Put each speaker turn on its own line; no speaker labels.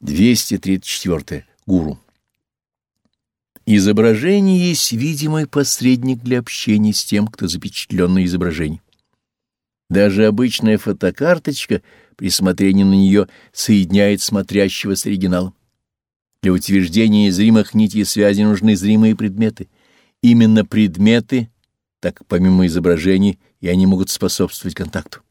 234. Гуру. Изображение есть видимый посредник для общения с тем, кто запечатлен на изображении. Даже обычная фотокарточка при смотрении на нее соединяет смотрящего с оригиналом. Для утверждения зримых нитей связи нужны зримые предметы. Именно предметы, так помимо изображений, и они могут способствовать контакту.